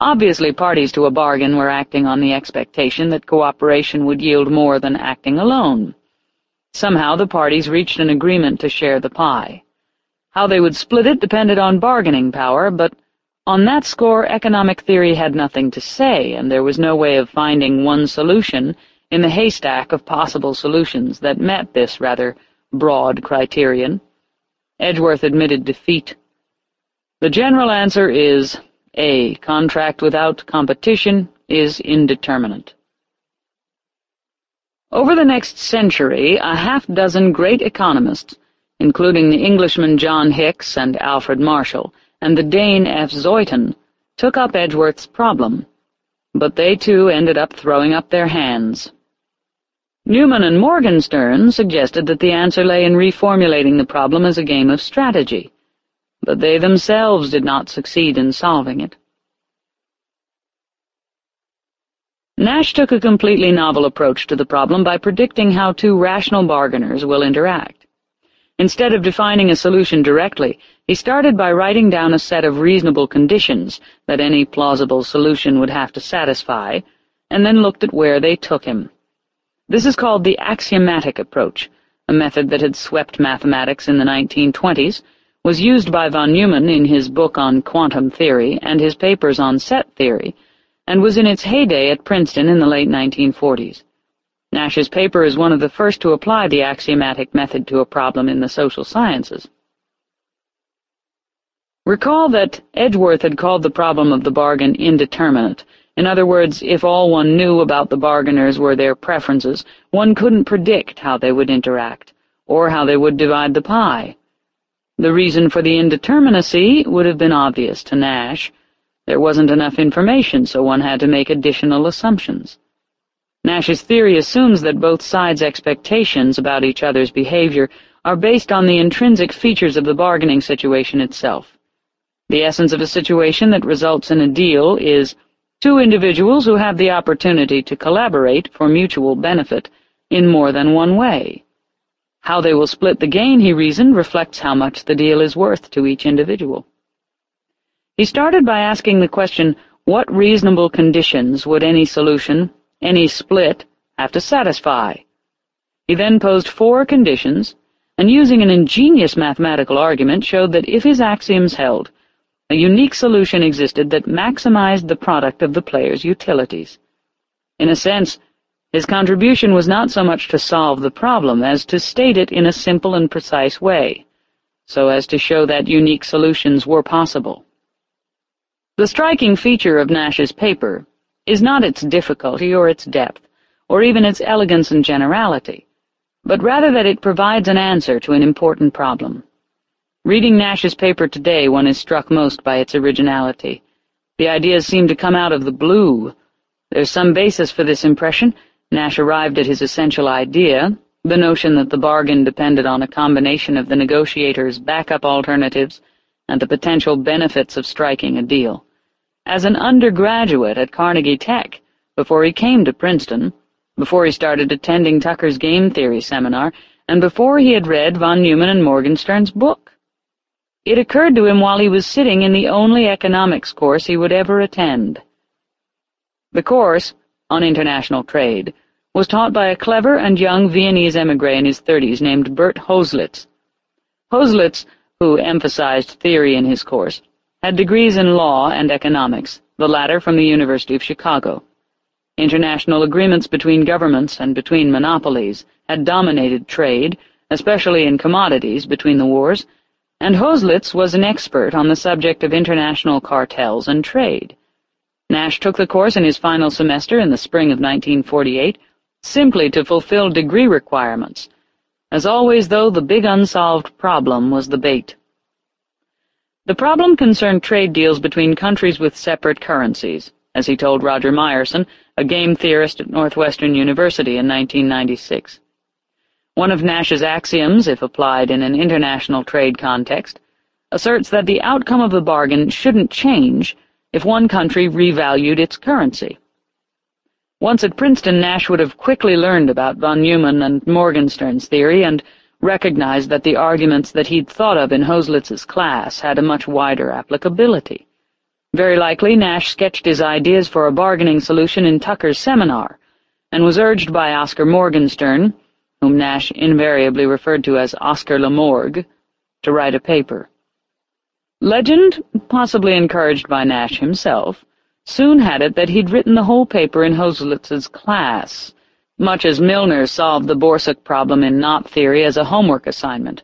Obviously parties to a bargain were acting on the expectation that cooperation would yield more than acting alone. Somehow the parties reached an agreement to share the pie. How they would split it depended on bargaining power, but on that score economic theory had nothing to say, and there was no way of finding one solution in the haystack of possible solutions that met this rather broad criterion. Edgeworth admitted defeat. The general answer is A. Contract without competition is indeterminate. Over the next century, a half-dozen great economists, including the Englishman John Hicks and Alfred Marshall, and the Dane F. Zeuthen, took up Edgeworth's problem, but they too ended up throwing up their hands. Neumann and Morgenstern suggested that the answer lay in reformulating the problem as a game of strategy, but they themselves did not succeed in solving it. Nash took a completely novel approach to the problem by predicting how two rational bargainers will interact. Instead of defining a solution directly, he started by writing down a set of reasonable conditions that any plausible solution would have to satisfy, and then looked at where they took him. This is called the axiomatic approach, a method that had swept mathematics in the 1920s, was used by von Neumann in his book on quantum theory and his papers on set theory, and was in its heyday at Princeton in the late 1940s. Nash's paper is one of the first to apply the axiomatic method to a problem in the social sciences. Recall that Edgeworth had called the problem of the bargain indeterminate, in other words, if all one knew about the bargainers were their preferences, one couldn't predict how they would interact, or how they would divide the pie. The reason for the indeterminacy would have been obvious to Nash. There wasn't enough information, so one had to make additional assumptions. Nash's theory assumes that both sides' expectations about each other's behavior are based on the intrinsic features of the bargaining situation itself. The essence of a situation that results in a deal is two individuals who have the opportunity to collaborate for mutual benefit in more than one way. How they will split the gain, he reasoned, reflects how much the deal is worth to each individual. He started by asking the question, what reasonable conditions would any solution, any split, have to satisfy? He then posed four conditions, and using an ingenious mathematical argument showed that if his axioms held, a unique solution existed that maximized the product of the player's utilities. In a sense, his contribution was not so much to solve the problem as to state it in a simple and precise way, so as to show that unique solutions were possible. The striking feature of Nash's paper is not its difficulty or its depth, or even its elegance and generality, but rather that it provides an answer to an important problem. Reading Nash's paper today, one is struck most by its originality. The ideas seem to come out of the blue. There's some basis for this impression. Nash arrived at his essential idea, the notion that the bargain depended on a combination of the negotiator's backup alternatives and the potential benefits of striking a deal. As an undergraduate at Carnegie Tech, before he came to Princeton, before he started attending Tucker's game theory seminar, and before he had read von Neumann and Morgenstern's book. It occurred to him while he was sitting in the only economics course he would ever attend. The course, on international trade, was taught by a clever and young Viennese emigre in his thirties named Bert Hoselitz. Hoselitz, who emphasized theory in his course, had degrees in law and economics, the latter from the University of Chicago. International agreements between governments and between monopolies had dominated trade, especially in commodities between the wars, and Hoselitz was an expert on the subject of international cartels and trade. Nash took the course in his final semester in the spring of 1948 simply to fulfill degree requirements. As always, though, the big unsolved problem was the bait. The problem concerned trade deals between countries with separate currencies, as he told Roger Myerson, a game theorist at Northwestern University in 1996. One of Nash's axioms, if applied in an international trade context, asserts that the outcome of the bargain shouldn't change if one country revalued its currency. Once at Princeton, Nash would have quickly learned about von Neumann and Morgenstern's theory and recognized that the arguments that he'd thought of in Hoselitz's class had a much wider applicability. Very likely Nash sketched his ideas for a bargaining solution in Tucker's seminar, and was urged by Oscar Morgenstern, whom Nash invariably referred to as Oscar Lamorgue, to write a paper. Legend, possibly encouraged by Nash himself, soon had it that he'd written the whole paper in Hoselitz's class, much as Milnor solved the Borsuk problem in knot theory as a homework assignment,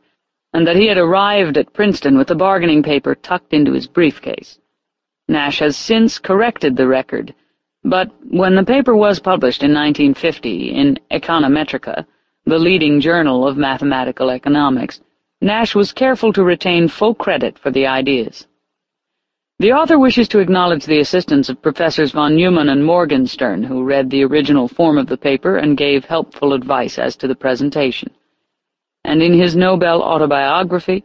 and that he had arrived at Princeton with the bargaining paper tucked into his briefcase. Nash has since corrected the record, but when the paper was published in 1950 in Econometrica, the leading journal of mathematical economics, Nash was careful to retain full credit for the ideas. The author wishes to acknowledge the assistance of Professors von Neumann and Morgenstern, who read the original form of the paper and gave helpful advice as to the presentation. And in his Nobel autobiography,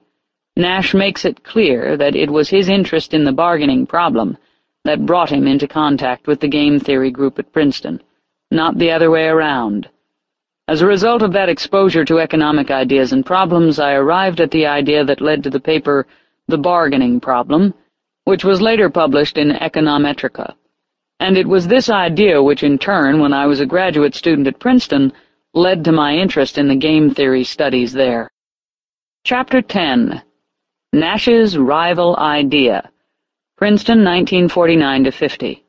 Nash makes it clear that it was his interest in the bargaining problem that brought him into contact with the game theory group at Princeton, not the other way around. As a result of that exposure to economic ideas and problems, I arrived at the idea that led to the paper The Bargaining Problem, which was later published in Econometrica. And it was this idea which in turn, when I was a graduate student at Princeton, led to my interest in the game theory studies there. Chapter 10 Nash's Rival Idea Princeton, 1949-50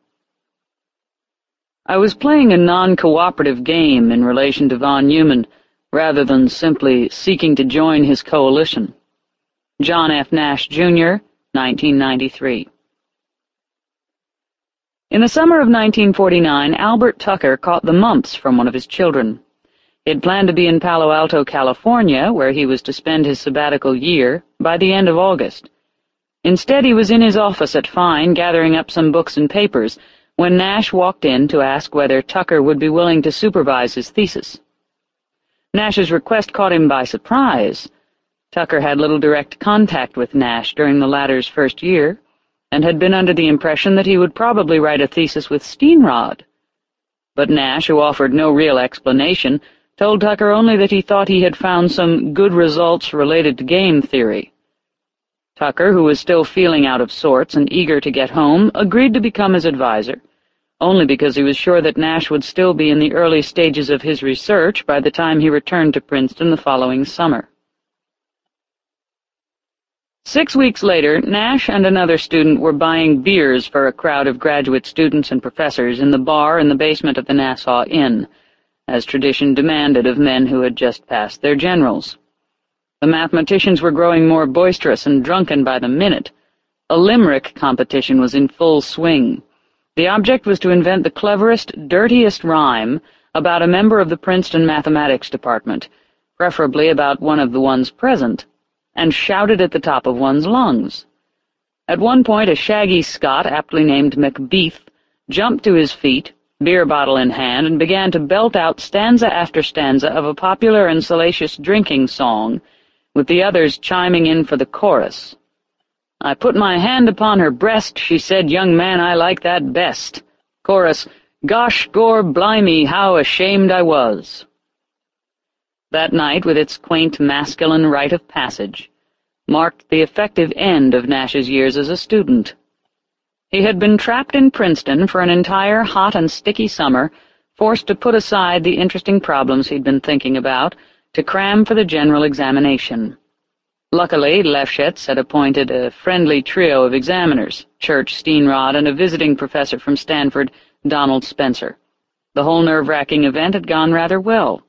I was playing a non-cooperative game in relation to von Neumann, rather than simply seeking to join his coalition. John F. Nash, Jr., 1993 In the summer of 1949, Albert Tucker caught the mumps from one of his children. He had planned to be in Palo Alto, California, where he was to spend his sabbatical year, by the end of August. Instead, he was in his office at Fine gathering up some books and papers when Nash walked in to ask whether Tucker would be willing to supervise his thesis. Nash's request caught him by surprise. Tucker had little direct contact with Nash during the latter's first year, and had been under the impression that he would probably write a thesis with Steenrod. But Nash, who offered no real explanation, told Tucker only that he thought he had found some good results related to game theory. Tucker, who was still feeling out of sorts and eager to get home, agreed to become his adviser, only because he was sure that Nash would still be in the early stages of his research by the time he returned to Princeton the following summer. Six weeks later, Nash and another student were buying beers for a crowd of graduate students and professors in the bar in the basement of the Nassau Inn, as tradition demanded of men who had just passed their generals. The mathematicians were growing more boisterous and drunken by the minute. A limerick competition was in full swing. The object was to invent the cleverest, dirtiest rhyme about a member of the Princeton mathematics department, preferably about one of the ones present, and shout it at the top of one's lungs. At one point a shaggy Scot, aptly named Macbeath, jumped to his feet, beer bottle in hand, and began to belt out stanza after stanza of a popular and salacious drinking song with the others chiming in for the chorus. I put my hand upon her breast, she said, Young man, I like that best. Chorus, Gosh, gore, blimey, how ashamed I was. That night, with its quaint masculine rite of passage, marked the effective end of Nash's years as a student. He had been trapped in Princeton for an entire hot and sticky summer, forced to put aside the interesting problems he'd been thinking about, to cram for the general examination. Luckily, Lefschetz had appointed a friendly trio of examiners, Church, Steenrod, and a visiting professor from Stanford, Donald Spencer. The whole nerve-wracking event had gone rather well.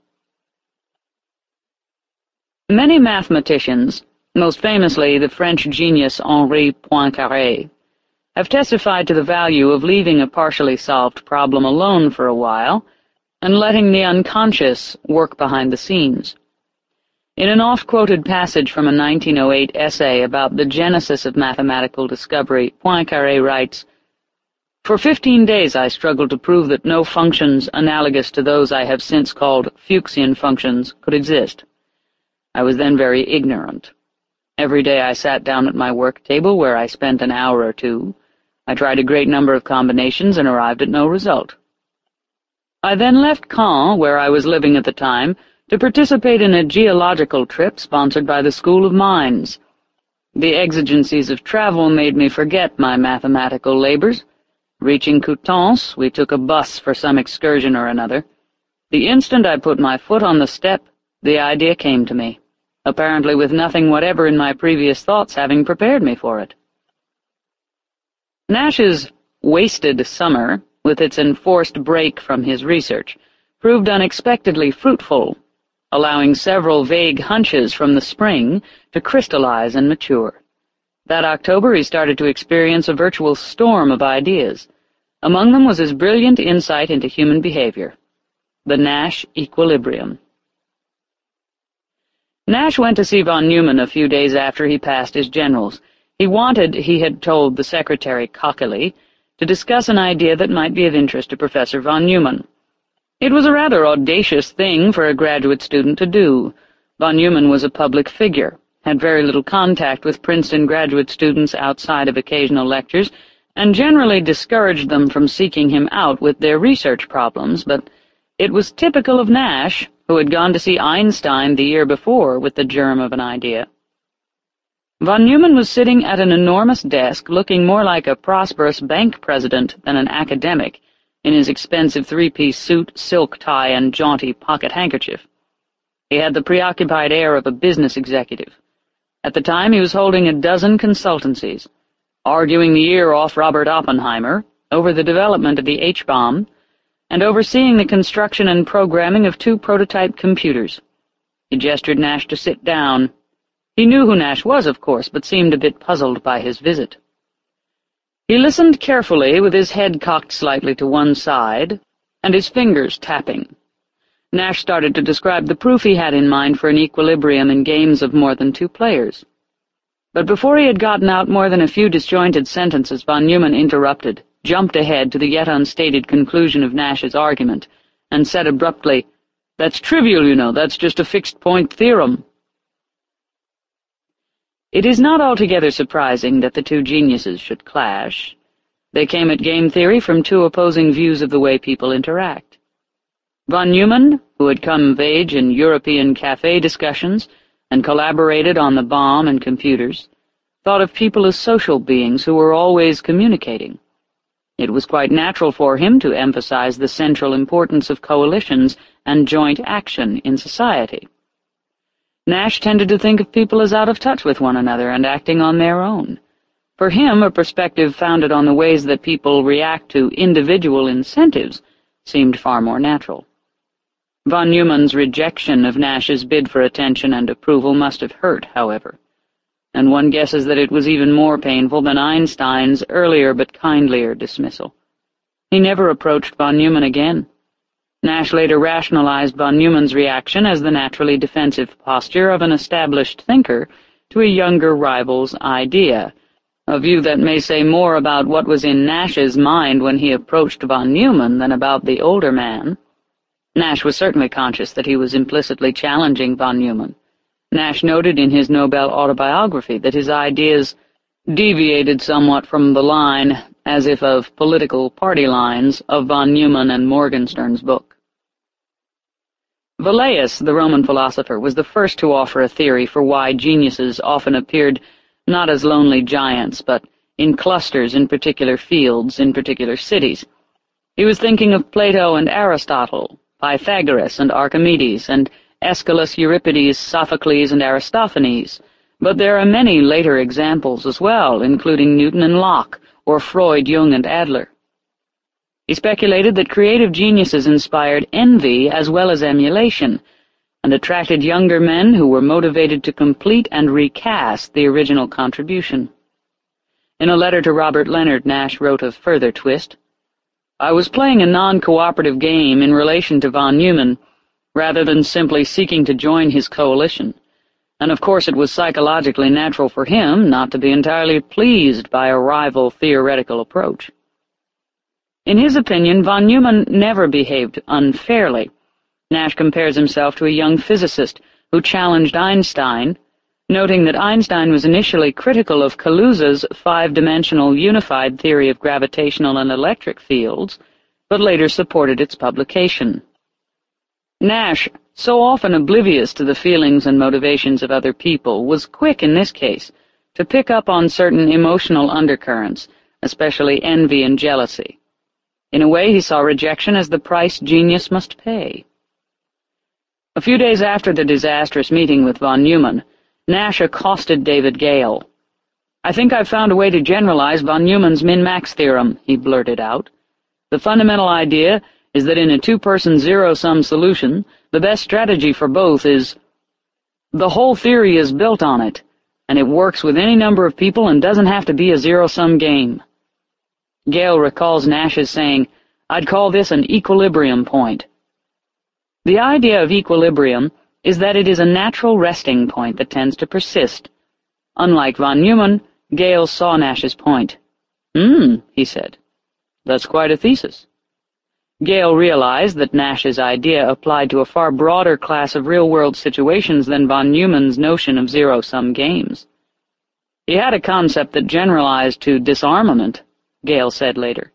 Many mathematicians, most famously the French genius Henri Poincaré, have testified to the value of leaving a partially solved problem alone for a while and letting the unconscious work behind the scenes. In an oft-quoted passage from a 1908 essay about the genesis of mathematical discovery, Poincaré writes, For fifteen days I struggled to prove that no functions analogous to those I have since called Fuchsian functions could exist. I was then very ignorant. Every day I sat down at my work table where I spent an hour or two. I tried a great number of combinations and arrived at no result. I then left Caen, where I was living at the time, to participate in a geological trip sponsored by the School of Mines. The exigencies of travel made me forget my mathematical labors. Reaching Coutances, we took a bus for some excursion or another. The instant I put my foot on the step, the idea came to me, apparently with nothing whatever in my previous thoughts having prepared me for it. Nash's wasted summer, with its enforced break from his research, proved unexpectedly fruitful, allowing several vague hunches from the spring to crystallize and mature. That October he started to experience a virtual storm of ideas. Among them was his brilliant insight into human behavior. The Nash Equilibrium. Nash went to see von Neumann a few days after he passed his generals. He wanted, he had told the secretary cockily, to discuss an idea that might be of interest to Professor von Neumann. It was a rather audacious thing for a graduate student to do. Von Neumann was a public figure, had very little contact with Princeton graduate students outside of occasional lectures, and generally discouraged them from seeking him out with their research problems, but it was typical of Nash, who had gone to see Einstein the year before with the germ of an idea. Von Neumann was sitting at an enormous desk looking more like a prosperous bank president than an academic, in his expensive three-piece suit, silk tie, and jaunty pocket handkerchief. He had the preoccupied air of a business executive. At the time he was holding a dozen consultancies, arguing the ear off Robert Oppenheimer over the development of the H-bomb, and overseeing the construction and programming of two prototype computers. He gestured Nash to sit down. He knew who Nash was, of course, but seemed a bit puzzled by his visit. He listened carefully, with his head cocked slightly to one side, and his fingers tapping. Nash started to describe the proof he had in mind for an equilibrium in games of more than two players. But before he had gotten out more than a few disjointed sentences, von Neumann interrupted, jumped ahead to the yet unstated conclusion of Nash's argument, and said abruptly, That's trivial, you know, that's just a fixed-point theorem. It is not altogether surprising that the two geniuses should clash. They came at game theory from two opposing views of the way people interact. Von Neumann, who had come of age in European cafe discussions and collaborated on the bomb and computers, thought of people as social beings who were always communicating. It was quite natural for him to emphasize the central importance of coalitions and joint action in society. Nash tended to think of people as out of touch with one another and acting on their own. For him, a perspective founded on the ways that people react to individual incentives seemed far more natural. Von Neumann's rejection of Nash's bid for attention and approval must have hurt, however, and one guesses that it was even more painful than Einstein's earlier but kindlier dismissal. He never approached von Neumann again. Nash later rationalized von Neumann's reaction as the naturally defensive posture of an established thinker to a younger rival's idea, a view that may say more about what was in Nash's mind when he approached von Neumann than about the older man. Nash was certainly conscious that he was implicitly challenging von Neumann. Nash noted in his Nobel autobiography that his ideas deviated somewhat from the line, as if of political party lines, of von Neumann and Morgenstern's book. Velleius, the Roman philosopher, was the first to offer a theory for why geniuses often appeared not as lonely giants, but in clusters in particular fields, in particular cities. He was thinking of Plato and Aristotle, Pythagoras and Archimedes, and Aeschylus, Euripides, Sophocles, and Aristophanes, but there are many later examples as well, including Newton and Locke, or Freud, Jung, and Adler. He speculated that creative geniuses inspired envy as well as emulation, and attracted younger men who were motivated to complete and recast the original contribution. In a letter to Robert Leonard, Nash wrote a further twist. I was playing a non-cooperative game in relation to von Neumann, rather than simply seeking to join his coalition, and of course it was psychologically natural for him not to be entirely pleased by a rival theoretical approach. In his opinion, von Neumann never behaved unfairly. Nash compares himself to a young physicist who challenged Einstein, noting that Einstein was initially critical of Kaluza's five-dimensional unified theory of gravitational and electric fields, but later supported its publication. Nash, so often oblivious to the feelings and motivations of other people, was quick in this case to pick up on certain emotional undercurrents, especially envy and jealousy. In a way, he saw rejection as the price genius must pay. A few days after the disastrous meeting with von Neumann, Nash accosted David Gale. I think I've found a way to generalize von Neumann's min-max theorem, he blurted out. The fundamental idea is that in a two-person zero-sum solution, the best strategy for both is... The whole theory is built on it, and it works with any number of people and doesn't have to be a zero-sum game. Gale recalls Nash's saying, I'd call this an equilibrium point. The idea of equilibrium is that it is a natural resting point that tends to persist. Unlike von Neumann, Gale saw Nash's point. Hmm, he said. That's quite a thesis. Gale realized that Nash's idea applied to a far broader class of real-world situations than von Neumann's notion of zero-sum games. He had a concept that generalized to disarmament, Gale said later.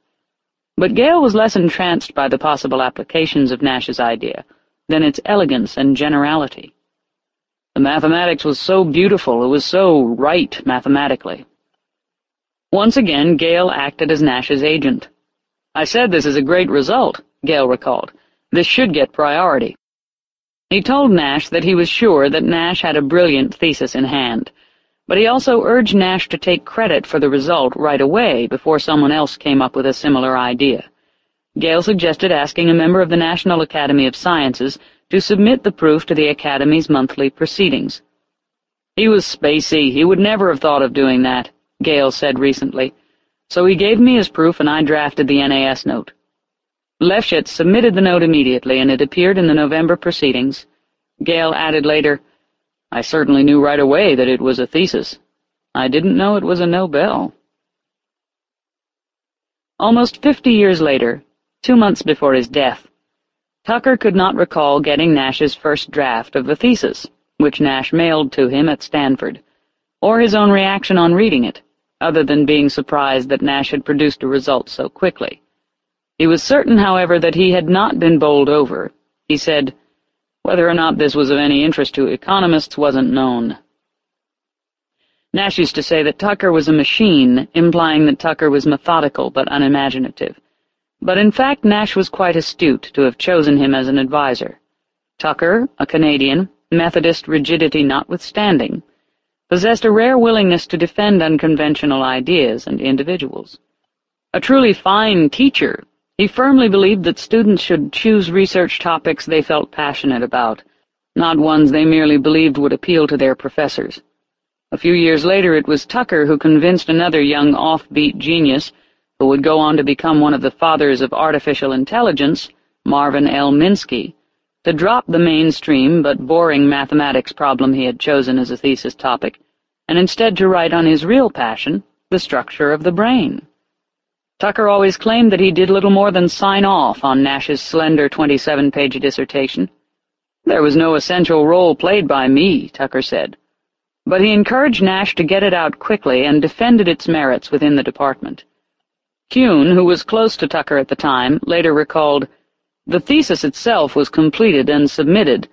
But Gale was less entranced by the possible applications of Nash's idea than its elegance and generality. The mathematics was so beautiful, it was so right mathematically. Once again, Gale acted as Nash's agent. I said this is a great result, Gale recalled. This should get priority. He told Nash that he was sure that Nash had a brilliant thesis in hand, but he also urged Nash to take credit for the result right away before someone else came up with a similar idea. Gale suggested asking a member of the National Academy of Sciences to submit the proof to the Academy's monthly proceedings. He was spacey. He would never have thought of doing that, Gale said recently. So he gave me his proof and I drafted the NAS note. Lefschetz submitted the note immediately, and it appeared in the November proceedings. Gale added later, I certainly knew right away that it was a thesis. I didn't know it was a Nobel. Almost fifty years later, two months before his death. Tucker could not recall getting Nash's first draft of the thesis, which Nash mailed to him at Stanford, or his own reaction on reading it, other than being surprised that Nash had produced a result so quickly. He was certain, however, that he had not been bowled over. He said, whether or not this was of any interest to economists wasn't known. Nash used to say that Tucker was a machine, implying that Tucker was methodical but unimaginative. But in fact Nash was quite astute to have chosen him as an adviser. Tucker, a Canadian, Methodist rigidity notwithstanding, possessed a rare willingness to defend unconventional ideas and individuals. A truly fine teacher, he firmly believed that students should choose research topics they felt passionate about, not ones they merely believed would appeal to their professors. A few years later it was Tucker who convinced another young offbeat genius who would go on to become one of the fathers of artificial intelligence, Marvin L. Minsky, to drop the mainstream but boring mathematics problem he had chosen as a thesis topic, and instead to write on his real passion, the structure of the brain. Tucker always claimed that he did little more than sign off on Nash's slender 27-page dissertation. There was no essential role played by me, Tucker said, but he encouraged Nash to get it out quickly and defended its merits within the department. Kuhn, who was close to Tucker at the time, later recalled, The thesis itself was completed and submitted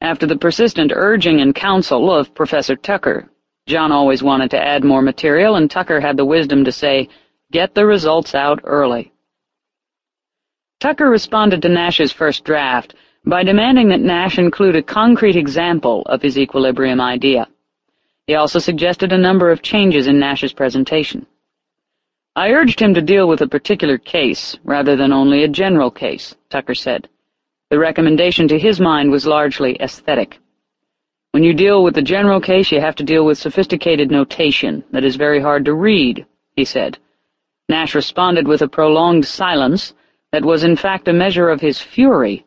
after the persistent urging and counsel of Professor Tucker. John always wanted to add more material, and Tucker had the wisdom to say, Get the results out early. Tucker responded to Nash's first draft by demanding that Nash include a concrete example of his equilibrium idea. He also suggested a number of changes in Nash's presentation. I urged him to deal with a particular case, rather than only a general case, Tucker said. The recommendation to his mind was largely aesthetic. When you deal with the general case, you have to deal with sophisticated notation that is very hard to read, he said. Nash responded with a prolonged silence that was in fact a measure of his fury.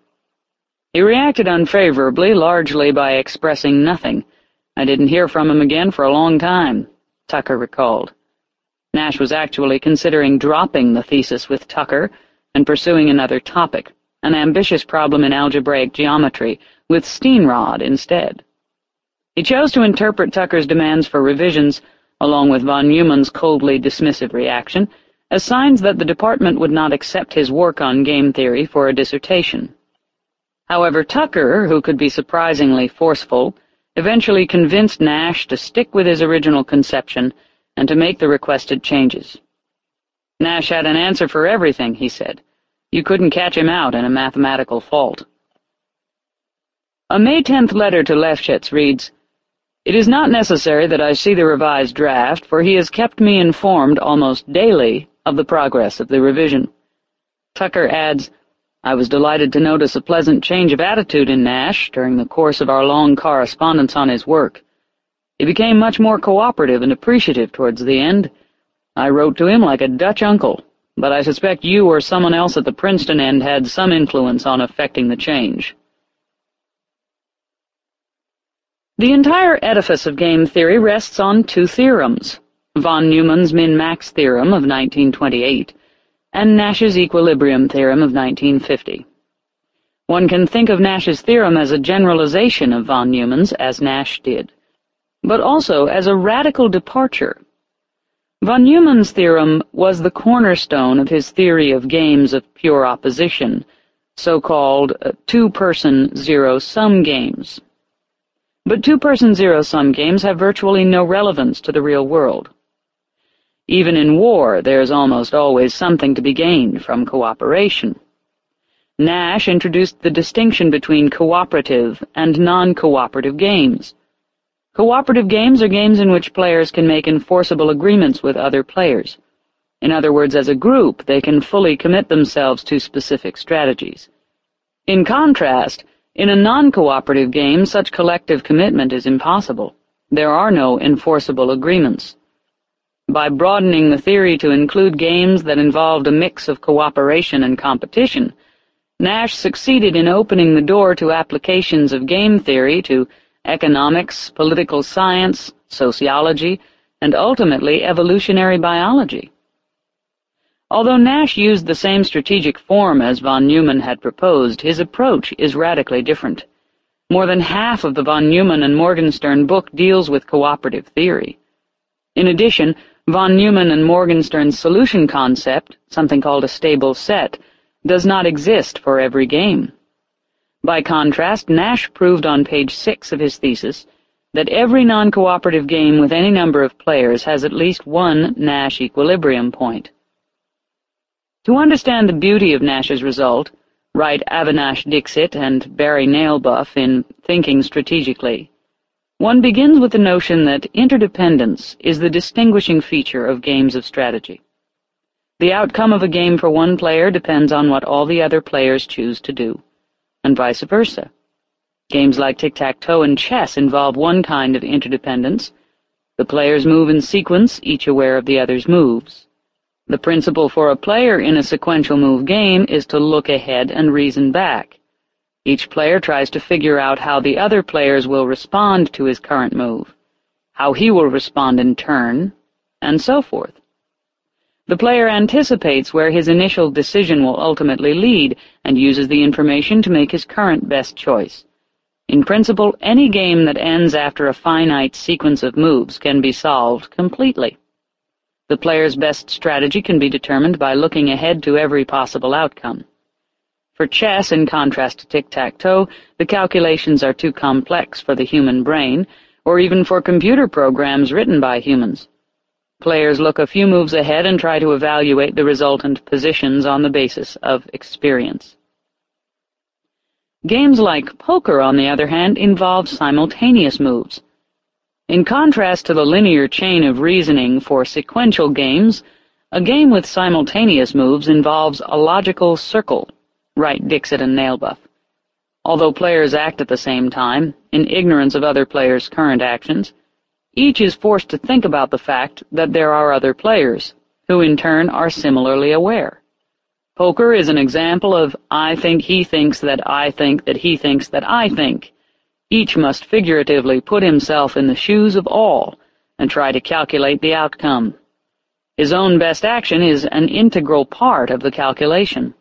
He reacted unfavorably, largely by expressing nothing. I didn't hear from him again for a long time, Tucker recalled. Nash was actually considering dropping the thesis with Tucker and pursuing another topic, an ambitious problem in algebraic geometry, with Steenrod instead. He chose to interpret Tucker's demands for revisions, along with von Neumann's coldly dismissive reaction, as signs that the department would not accept his work on game theory for a dissertation. However, Tucker, who could be surprisingly forceful, eventually convinced Nash to stick with his original conception and to make the requested changes. Nash had an answer for everything, he said. You couldn't catch him out in a mathematical fault. A May 10th letter to Lefschetz reads, It is not necessary that I see the revised draft, for he has kept me informed almost daily of the progress of the revision. Tucker adds, I was delighted to notice a pleasant change of attitude in Nash during the course of our long correspondence on his work. He became much more cooperative and appreciative towards the end. I wrote to him like a Dutch uncle, but I suspect you or someone else at the Princeton end had some influence on affecting the change. The entire edifice of game theory rests on two theorems, von Neumann's min-max theorem of 1928 and Nash's equilibrium theorem of 1950. One can think of Nash's theorem as a generalization of von Neumann's, as Nash did, but also as a radical departure. Von Neumann's theorem was the cornerstone of his theory of games of pure opposition, so-called uh, two-person zero-sum games. But two-person zero-sum games have virtually no relevance to the real world. Even in war, there's almost always something to be gained from cooperation. Nash introduced the distinction between cooperative and non-cooperative games. Cooperative games are games in which players can make enforceable agreements with other players. In other words, as a group, they can fully commit themselves to specific strategies. In contrast, in a non-cooperative game, such collective commitment is impossible. There are no enforceable agreements. By broadening the theory to include games that involved a mix of cooperation and competition, Nash succeeded in opening the door to applications of game theory to economics, political science, sociology, and ultimately evolutionary biology. Although Nash used the same strategic form as von Neumann had proposed, his approach is radically different. More than half of the von Neumann and Morgenstern book deals with cooperative theory. In addition, von Neumann and Morgenstern's solution concept, something called a stable set, does not exist for every game. By contrast, Nash proved on page six of his thesis that every non-cooperative game with any number of players has at least one Nash equilibrium point. To understand the beauty of Nash's result, write Avinash Dixit and Barry Nalebuff in Thinking Strategically. One begins with the notion that interdependence is the distinguishing feature of games of strategy. The outcome of a game for one player depends on what all the other players choose to do, and vice versa. Games like tic-tac-toe and chess involve one kind of interdependence. The players move in sequence, each aware of the other's moves. The principle for a player in a sequential move game is to look ahead and reason back. Each player tries to figure out how the other players will respond to his current move, how he will respond in turn, and so forth. The player anticipates where his initial decision will ultimately lead and uses the information to make his current best choice. In principle, any game that ends after a finite sequence of moves can be solved completely. The player's best strategy can be determined by looking ahead to every possible outcome. For chess, in contrast to tic-tac-toe, the calculations are too complex for the human brain, or even for computer programs written by humans. Players look a few moves ahead and try to evaluate the resultant positions on the basis of experience. Games like poker, on the other hand, involve simultaneous moves. In contrast to the linear chain of reasoning for sequential games, a game with simultaneous moves involves a logical circle, write Dixit and Nalebuff. Although players act at the same time, in ignorance of other players' current actions, each is forced to think about the fact that there are other players, who in turn are similarly aware. Poker is an example of I think he thinks that I think that he thinks that I think, each must figuratively put himself in the shoes of all and try to calculate the outcome. His own best action is an integral part of the calculation.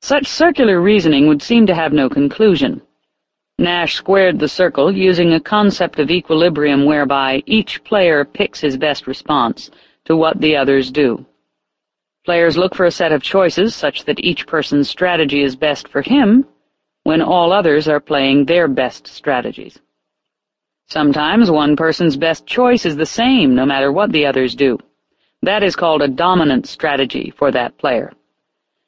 Such circular reasoning would seem to have no conclusion. Nash squared the circle using a concept of equilibrium whereby each player picks his best response to what the others do. Players look for a set of choices such that each person's strategy is best for him, when all others are playing their best strategies. Sometimes one person's best choice is the same no matter what the others do. That is called a dominant strategy for that player.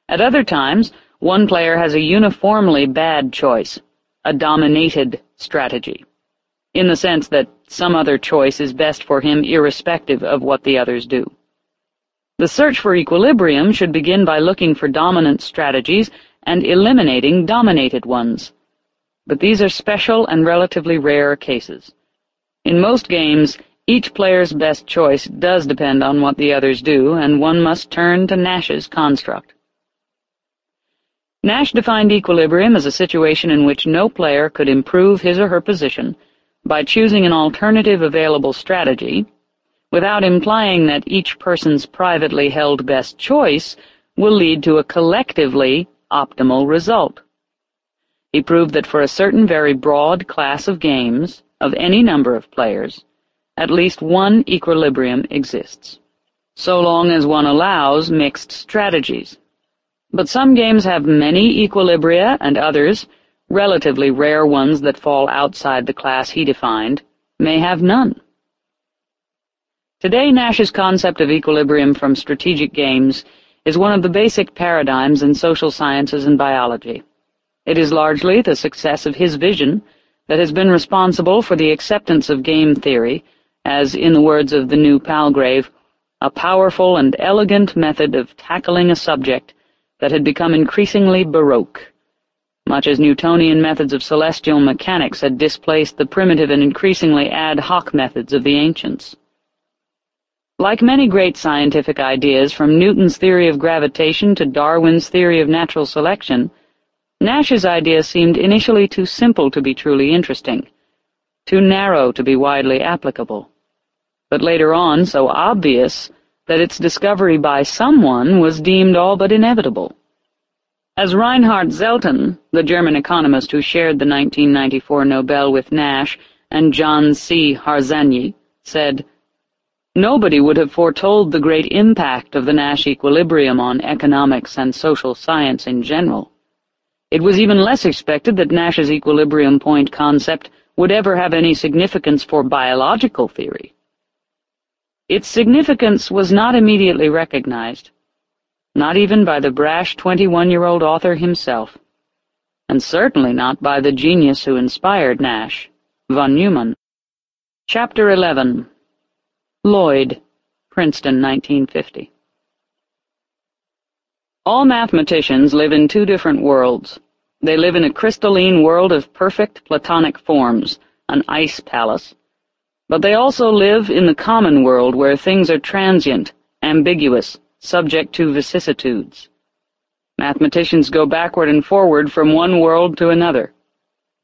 At other times, one player has a uniformly bad choice, a dominated strategy, in the sense that some other choice is best for him irrespective of what the others do. The search for equilibrium should begin by looking for dominant strategies and eliminating dominated ones. But these are special and relatively rare cases. In most games, each player's best choice does depend on what the others do, and one must turn to Nash's construct. Nash defined equilibrium as a situation in which no player could improve his or her position by choosing an alternative available strategy, without implying that each person's privately held best choice will lead to a collectively optimal result. He proved that for a certain very broad class of games, of any number of players, at least one equilibrium exists, so long as one allows mixed strategies. But some games have many equilibria and others, relatively rare ones that fall outside the class he defined, may have none. Today Nash's concept of equilibrium from strategic games is one of the basic paradigms in social sciences and biology. It is largely the success of his vision that has been responsible for the acceptance of game theory as, in the words of the new Palgrave, a powerful and elegant method of tackling a subject that had become increasingly baroque, much as Newtonian methods of celestial mechanics had displaced the primitive and increasingly ad hoc methods of the ancients. Like many great scientific ideas, from Newton's theory of gravitation to Darwin's theory of natural selection, Nash's idea seemed initially too simple to be truly interesting, too narrow to be widely applicable but later on so obvious that its discovery by someone was deemed all but inevitable. As Reinhard Selten, the German economist who shared the 1994 Nobel with Nash and John C. Harsanyi, said, Nobody would have foretold the great impact of the Nash equilibrium on economics and social science in general. It was even less expected that Nash's equilibrium point concept would ever have any significance for biological theory. Its significance was not immediately recognized, not even by the brash twenty-one-year-old author himself, and certainly not by the genius who inspired Nash, von Neumann. Chapter 11 Lloyd, Princeton, 1950 All mathematicians live in two different worlds. They live in a crystalline world of perfect platonic forms, an ice palace, but they also live in the common world where things are transient, ambiguous, subject to vicissitudes. Mathematicians go backward and forward from one world to another.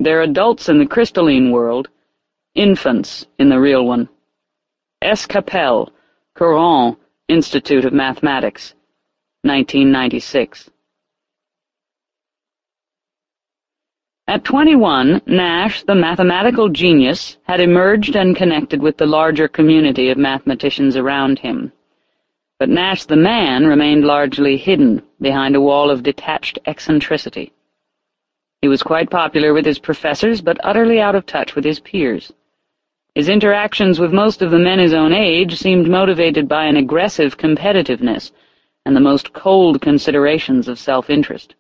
They're adults in the crystalline world, infants in the real one. S. Capel, Courant, Institute of Mathematics, 1996. At twenty-one, Nash, the mathematical genius, had emerged and connected with the larger community of mathematicians around him. But Nash the man remained largely hidden behind a wall of detached eccentricity. He was quite popular with his professors, but utterly out of touch with his peers. His interactions with most of the men his own age seemed motivated by an aggressive competitiveness and the most cold considerations of self-interest.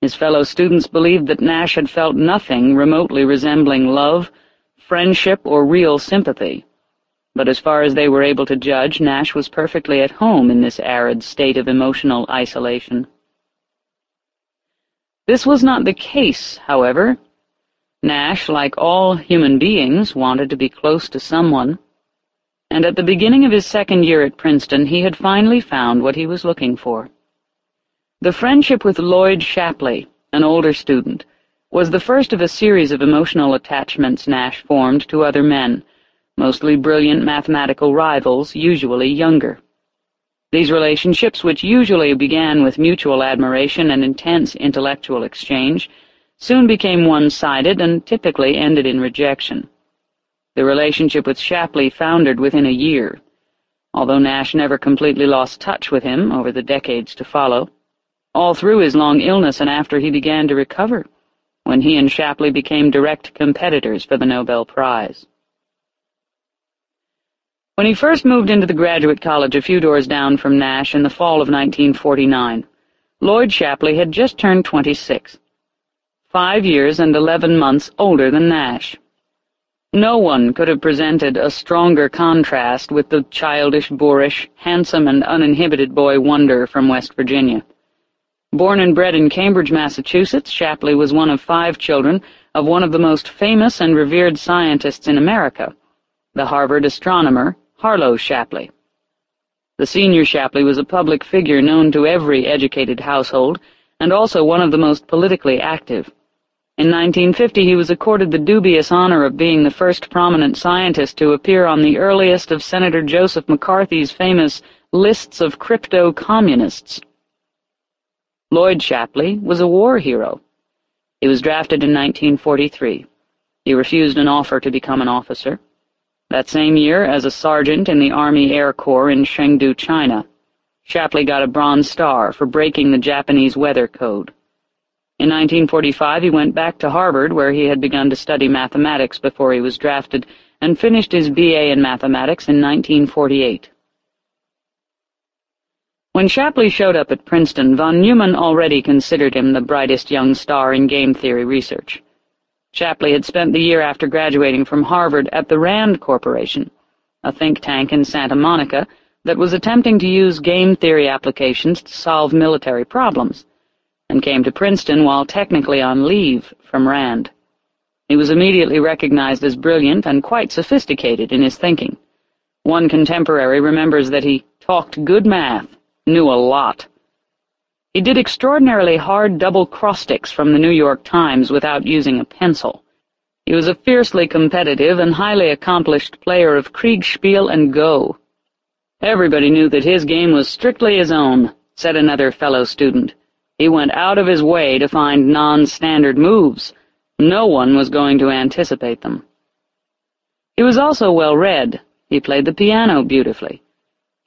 His fellow students believed that Nash had felt nothing remotely resembling love, friendship, or real sympathy. But as far as they were able to judge, Nash was perfectly at home in this arid state of emotional isolation. This was not the case, however. Nash, like all human beings, wanted to be close to someone, and at the beginning of his second year at Princeton he had finally found what he was looking for. The friendship with Lloyd Shapley, an older student, was the first of a series of emotional attachments Nash formed to other men, mostly brilliant mathematical rivals, usually younger. These relationships, which usually began with mutual admiration and intense intellectual exchange, soon became one-sided and typically ended in rejection. The relationship with Shapley foundered within a year, although Nash never completely lost touch with him over the decades to follow all through his long illness and after he began to recover. when he and Shapley became direct competitors for the Nobel Prize. When he first moved into the graduate college a few doors down from Nash in the fall of 1949, Lloyd Shapley had just turned 26, five years and eleven months older than Nash. No one could have presented a stronger contrast with the childish, boorish, handsome and uninhibited boy wonder from West Virginia. Born and bred in Cambridge, Massachusetts, Shapley was one of five children of one of the most famous and revered scientists in America, the Harvard astronomer Harlow Shapley. The senior Shapley was a public figure known to every educated household, and also one of the most politically active. In 1950 he was accorded the dubious honor of being the first prominent scientist to appear on the earliest of Senator Joseph McCarthy's famous lists of crypto-communists. Lloyd Shapley was a war hero. He was drafted in 1943. He refused an offer to become an officer that same year as a sergeant in the Army Air Corps in Chengdu, China. Shapley got a Bronze Star for breaking the Japanese weather code. In 1945 he went back to Harvard, where he had begun to study mathematics before he was drafted, and finished his B.A. in mathematics in 1948. When Shapley showed up at Princeton, von Neumann already considered him the brightest young star in game theory research. Shapley had spent the year after graduating from Harvard at the RAND Corporation, a think tank in Santa Monica that was attempting to use game theory applications to solve military problems, and came to Princeton while technically on leave from RAND. He was immediately recognized as brilliant and quite sophisticated in his thinking. One contemporary remembers that he talked good math, knew a lot, he did extraordinarily hard double crostics from the New York Times without using a pencil. He was a fiercely competitive and highly accomplished player of Kriegspiel and Go. Everybody knew that his game was strictly his own, said another fellow student. He went out of his way to find non-standard moves. No one was going to anticipate them. He was also well-read. He played the piano beautifully.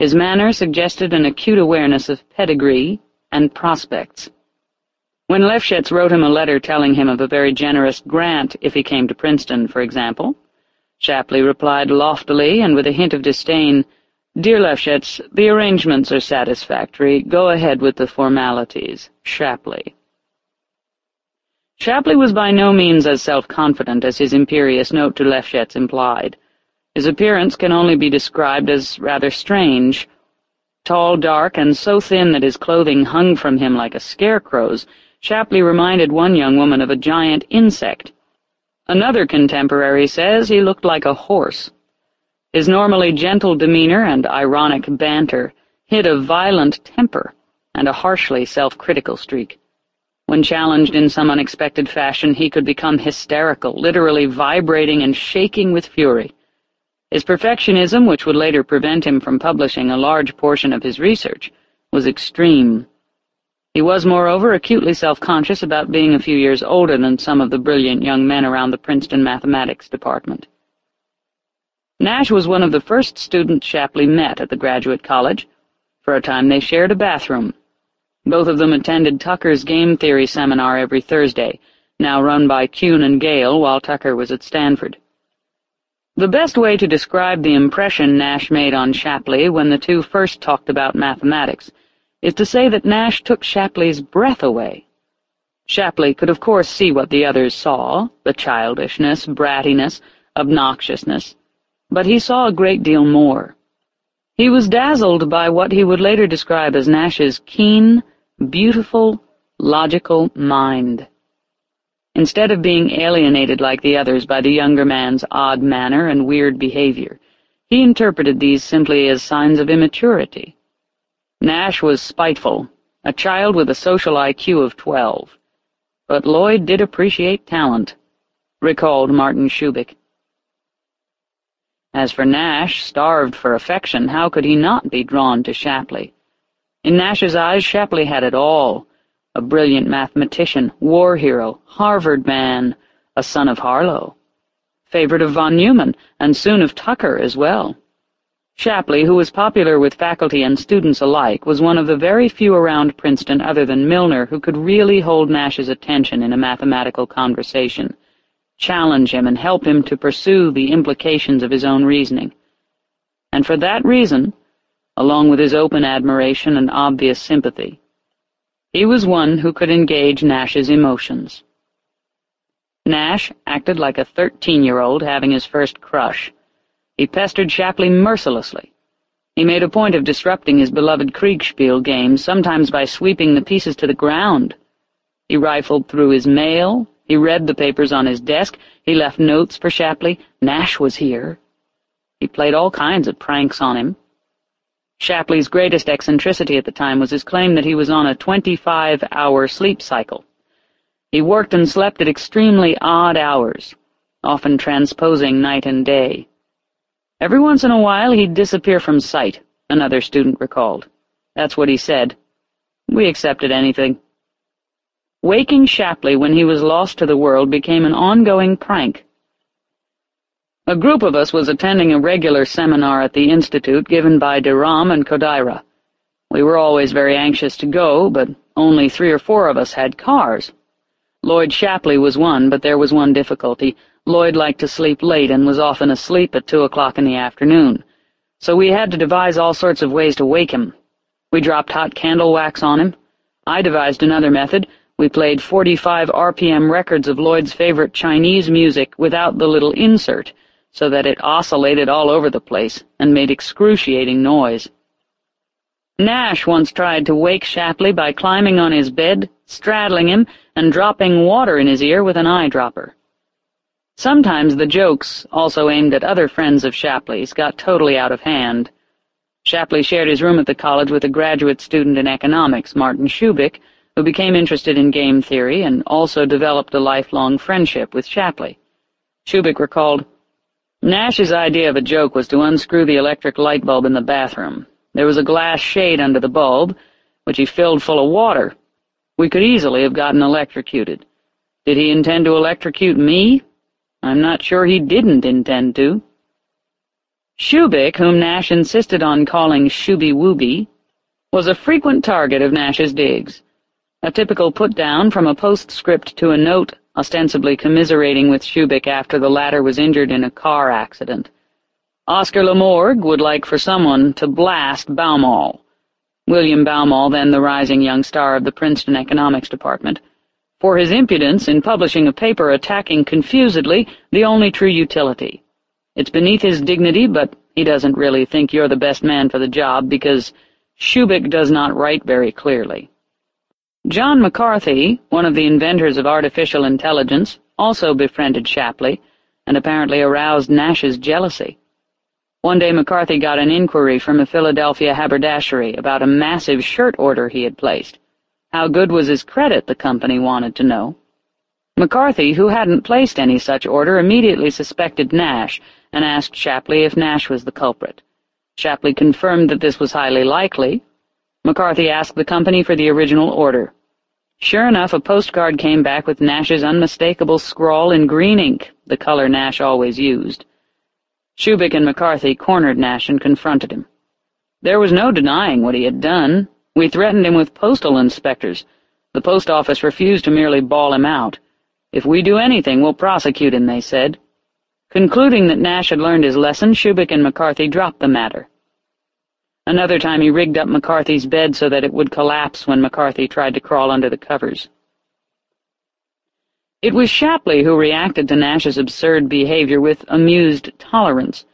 His manner suggested an acute awareness of pedigree, and prospects. When Lefschetz wrote him a letter telling him of a very generous grant if he came to Princeton, for example, Shapley replied loftily and with a hint of disdain, Dear Lefschetz, the arrangements are satisfactory. Go ahead with the formalities. Shapley. Shapley was by no means as self-confident as his imperious note to Lefschetz implied. His appearance can only be described as rather strange, Tall, dark, and so thin that his clothing hung from him like a scarecrow's, Shapley reminded one young woman of a giant insect. Another contemporary says he looked like a horse. His normally gentle demeanor and ironic banter hid a violent temper and a harshly self-critical streak. When challenged in some unexpected fashion, he could become hysterical, literally vibrating and shaking with fury. His perfectionism, which would later prevent him from publishing a large portion of his research, was extreme. He was, moreover, acutely self-conscious about being a few years older than some of the brilliant young men around the Princeton mathematics department. Nash was one of the first students Shapley met at the graduate college. For a time they shared a bathroom. Both of them attended Tucker's game theory seminar every Thursday, now run by Kuhn and Gale while Tucker was at Stanford. The best way to describe the impression Nash made on Shapley when the two first talked about mathematics is to say that Nash took Shapley's breath away. Shapley could of course see what the others saw, the childishness, brattiness, obnoxiousness, but he saw a great deal more. He was dazzled by what he would later describe as Nash's keen, beautiful, logical mind. Instead of being alienated like the others by the younger man's odd manner and weird behavior, he interpreted these simply as signs of immaturity. Nash was spiteful, a child with a social IQ of twelve. But Lloyd did appreciate talent, recalled Martin Shubik. As for Nash, starved for affection, how could he not be drawn to Shapley? In Nash's eyes, Shapley had it all, a brilliant mathematician, war hero, Harvard man, a son of Harlow, favorite of von Neumann, and soon of Tucker as well. Shapley, who was popular with faculty and students alike, was one of the very few around Princeton other than Milnor who could really hold Nash's attention in a mathematical conversation, challenge him and help him to pursue the implications of his own reasoning. And for that reason, along with his open admiration and obvious sympathy, he was one who could engage Nash's emotions. Nash acted like a thirteen-year-old having his first crush. He pestered Shapley mercilessly. He made a point of disrupting his beloved Kriegspiel games, sometimes by sweeping the pieces to the ground. He rifled through his mail, he read the papers on his desk, he left notes for Shapley. Nash was here. He played all kinds of pranks on him. Shapley's greatest eccentricity at the time was his claim that he was on a 25-hour sleep cycle. He worked and slept at extremely odd hours, often transposing night and day. Every once in a while he'd disappear from sight, another student recalled. That's what he said. We accepted anything. Waking Shapley when he was lost to the world became an ongoing prank. A group of us was attending a regular seminar at the Institute given by de Rham and Kodaira. We were always very anxious to go, but only three or four of us had cars. Lloyd Shapley was one, but there was one difficulty. Lloyd liked to sleep late and was often asleep at two o'clock in the afternoon, so we had to devise all sorts of ways to wake him. We dropped hot candle wax on him. I devised another method. We played 45 RPM records of Lloyd's favorite Chinese music without the little insert, so that it oscillated all over the place and made excruciating noise. Nash once tried to wake Shapley by climbing on his bed, straddling him, and dropping water in his ear with an eyedropper. Sometimes the jokes, also aimed at other friends of Shapley's, got totally out of hand. Shapley shared his room at the college with a graduate student in economics, Martin Shubik, who became interested in game theory and also developed a lifelong friendship with Shapley. Shubik recalled, Nash's idea of a joke was to unscrew the electric light bulb in the bathroom. There was a glass shade under the bulb, which he filled full of water. We could easily have gotten electrocuted. Did he intend to electrocute me? I'm not sure he didn't intend to. Shubik, whom Nash insisted on calling Shooby-Wooby, was a frequent target of Nash's digs. A typical put-down from a postscript to a note ostensibly commiserating with Shubik after the latter was injured in a car accident. Oscar Lamorgue would like for someone to blast Baumol. William Baumol, then the rising young star of the Princeton Economics Department, for his impudence in publishing a paper attacking confusedly the only true utility. It's beneath his dignity, but he doesn't really think you're the best man for the job because Shubik does not write very clearly. John McCarthy, one of the inventors of artificial intelligence, also befriended Shapley, and apparently aroused Nash's jealousy. One day McCarthy got an inquiry from a Philadelphia haberdashery about a massive shirt order he had placed. How good was his credit, the company wanted to know. McCarthy, who hadn't placed any such order, immediately suspected Nash and asked Shapley if Nash was the culprit. Shapley confirmed that this was highly likely, McCarthy asked the company for the original order. Sure enough, a postcard came back with Nash's unmistakable scrawl in green ink, the color Nash always used. Shubik and McCarthy cornered Nash and confronted him. There was no denying what he had done. We threatened him with postal inspectors. The post office refused to merely bawl him out. If we do anything, we'll prosecute him, they said. Concluding that Nash had learned his lesson, Shubik and McCarthy dropped the matter. Another time he rigged up McCarthy's bed so that it would collapse when McCarthy tried to crawl under the covers. It was Shapley who reacted to Nash's absurd behavior with amused tolerance,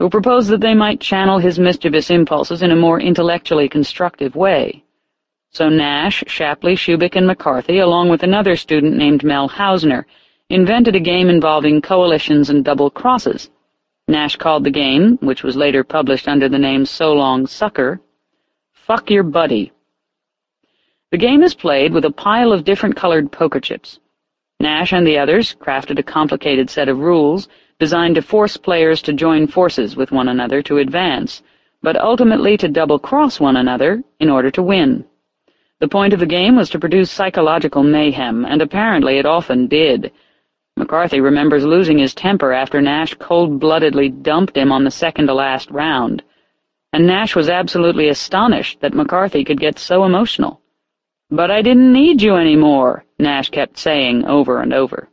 who proposed that they might channel his mischievous impulses in a more intellectually constructive way. So Nash, Shapley, Shubik, and McCarthy, along with another student named Mel Hausner, invented a game involving coalitions and double crosses, Nash called the game, which was later published under the name So Long Sucker, Fuck Your Buddy. The game is played with a pile of different-colored poker chips. Nash and the others crafted a complicated set of rules designed to force players to join forces with one another to advance, but ultimately to double-cross one another in order to win. The point of the game was to produce psychological mayhem, and apparently it often did, McCarthy remembers losing his temper after Nash cold-bloodedly dumped him on the second-to-last round. and Nash was absolutely astonished that McCarthy could get so emotional. But I didn't need you anymore, Nash kept saying over and over.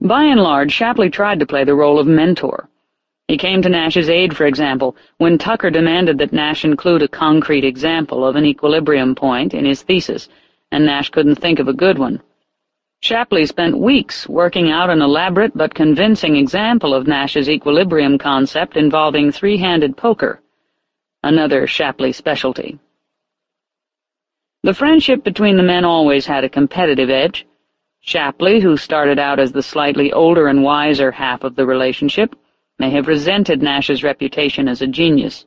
By and large, Shapley tried to play the role of mentor. He came to Nash's aid, for example, when Tucker demanded that Nash include a concrete example of an equilibrium point in his thesis, and Nash couldn't think of a good one. Shapley spent weeks working out an elaborate but convincing example of Nash's equilibrium concept involving three-handed poker, another Shapley specialty. The friendship between the men always had a competitive edge. Shapley, who started out as the slightly older and wiser half of the relationship, may have resented Nash's reputation as a genius.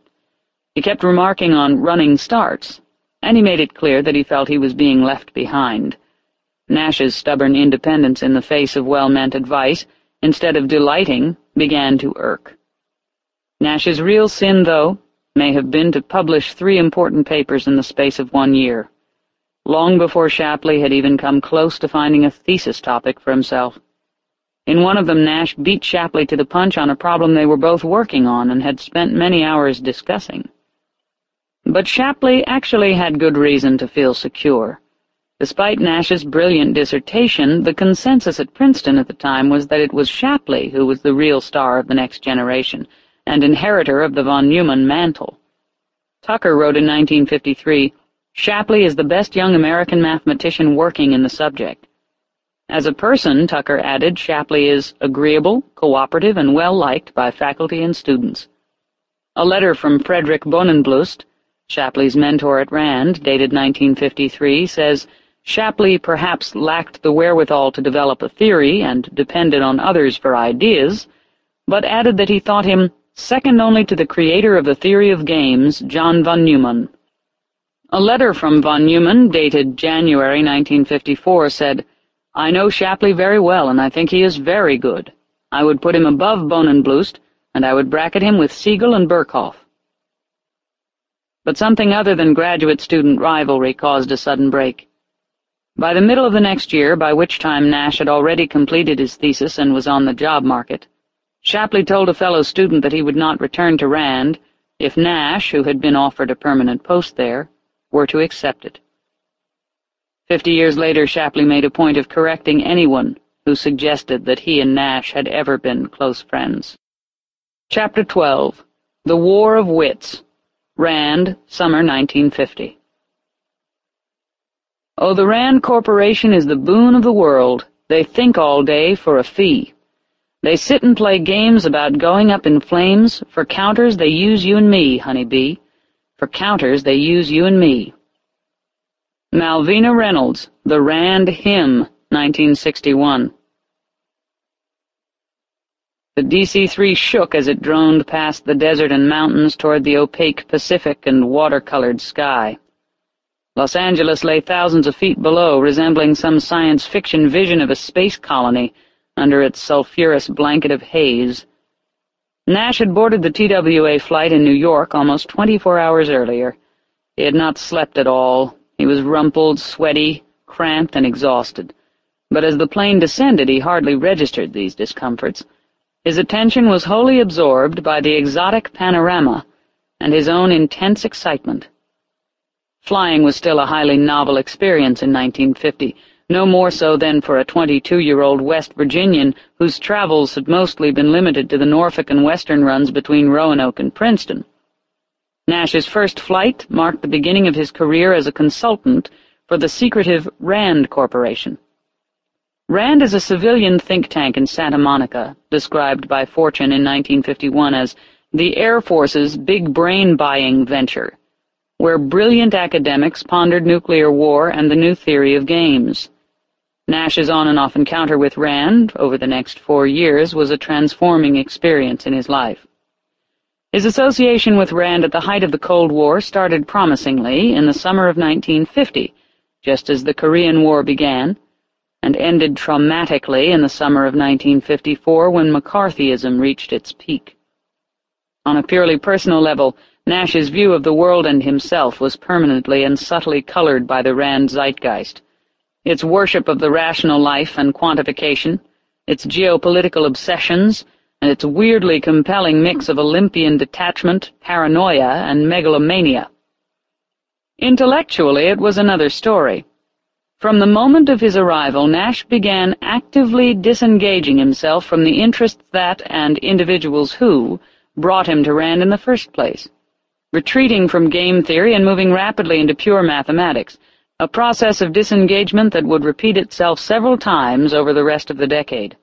He kept remarking on running starts, and he made it clear that he felt he was being left behind. Nash's stubborn independence in the face of well-meant advice, instead of delighting, began to irk. Nash's real sin, though, may have been to publish three important papers in the space of one year, long before Shapley had even come close to finding a thesis topic for himself. In one of them, Nash beat Shapley to the punch on a problem they were both working on and had spent many hours discussing. But Shapley actually had good reason to feel secure. Despite Nash's brilliant dissertation, the consensus at Princeton at the time was that it was Shapley who was the real star of the next generation, and inheritor of the von Neumann mantle. Tucker wrote in 1953, Shapley is the best young American mathematician working in the subject. As a person, Tucker added, Shapley is agreeable, cooperative, and well-liked by faculty and students. A letter from Frederick Bohnenblust, Shapley's mentor at Rand, dated 1953, says, Shapley perhaps lacked the wherewithal to develop a theory and depended on others for ideas, but added that he thought him second only to the creator of the theory of games, John von Neumann. A letter from von Neumann, dated January 1954, said, I know Shapley very well, and I think he is very good. I would put him above Bohnenblust, and I would bracket him with Siegel and Birkhoff. But something other than graduate-student rivalry caused a sudden break. By the middle of the next year, by which time Nash had already completed his thesis and was on the job market, Shapley told a fellow student that he would not return to Rand if Nash, who had been offered a permanent post there, were to accept it. Fifty years later, Shapley made a point of correcting anyone who suggested that he and Nash had ever been close friends. Chapter 12 The War of Wits Rand, Summer 1950 Oh, the Rand Corporation is the boon of the world. They think all day for a fee. They sit and play games about going up in flames. For counters, they use you and me, honeybee. For counters, they use you and me. Malvina Reynolds, The Rand Hymn, 1961 The DC-3 shook as it droned past the desert and mountains toward the opaque Pacific and water-colored sky. Los Angeles lay thousands of feet below, resembling some science fiction vision of a space colony under its sulphurous blanket of haze. Nash had boarded the TWA flight in New York almost twenty-four hours earlier. He had not slept at all, he was rumpled, sweaty, cramped, and exhausted. But as the plane descended, he hardly registered these discomforts. His attention was wholly absorbed by the exotic panorama and his own intense excitement. Flying was still a highly novel experience in 1950, no more so than for a 22-year-old West Virginian whose travels had mostly been limited to the Norfolk and Western runs between Roanoke and Princeton. Nash's first flight marked the beginning of his career as a consultant for the secretive RAND Corporation. RAND is a civilian think tank in Santa Monica, described by Fortune in 1951 as the Air Force's big brain-buying venture, where brilliant academics pondered nuclear war and the new theory of games. Nash's on-and-off encounter with RAND over the next four years was a transforming experience in his life. His association with Rand at the height of the Cold War started promisingly in the summer of 1950, just as the Korean War began, and ended traumatically in the summer of 1954 when McCarthyism reached its peak. On a purely personal level, Nash's view of the world and himself was permanently and subtly colored by the Rand zeitgeist. Its worship of the rational life and quantification, its geopolitical obsessions, and its weirdly compelling mix of Olympian detachment, paranoia, and megalomania. Intellectually, it was another story. From the moment of his arrival, Nash began actively disengaging himself from the interests that, and individuals who, brought him to Rand in the first place, retreating from game theory and moving rapidly into pure mathematics, a process of disengagement that would repeat itself several times over the rest of the decade.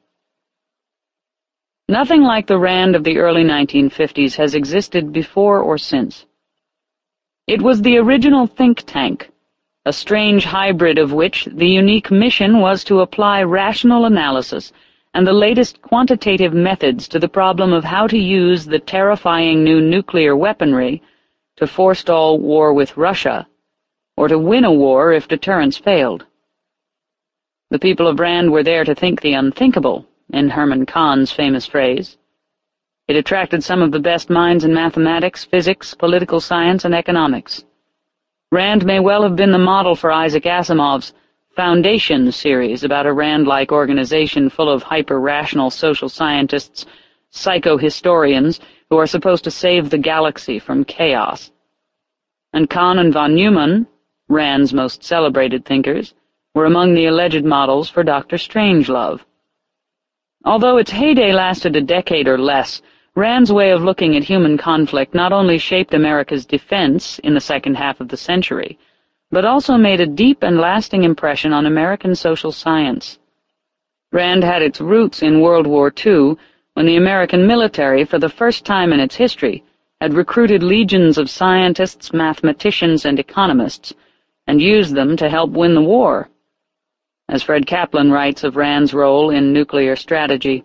Nothing like the Rand of the early 1950s has existed before or since. It was the original think tank, a strange hybrid of which the unique mission was to apply rational analysis and the latest quantitative methods to the problem of how to use the terrifying new nuclear weaponry to forestall war with Russia, or to win a war if deterrence failed. The people of Rand were there to think the unthinkable, in Herman Kahn's famous phrase. It attracted some of the best minds in mathematics, physics, political science, and economics. Rand may well have been the model for Isaac Asimov's Foundation series about a Rand-like organization full of hyper-rational social scientists, psychohistorians, who are supposed to save the galaxy from chaos. And Kahn and von Neumann, Rand's most celebrated thinkers, were among the alleged models for Dr. Strangelove. Although its heyday lasted a decade or less, Rand's way of looking at human conflict not only shaped America's defense in the second half of the century, but also made a deep and lasting impression on American social science. Rand had its roots in World War II, when the American military, for the first time in its history, had recruited legions of scientists, mathematicians, and economists, and used them to help win the war as Fred Kaplan writes of Rand's role in nuclear strategy.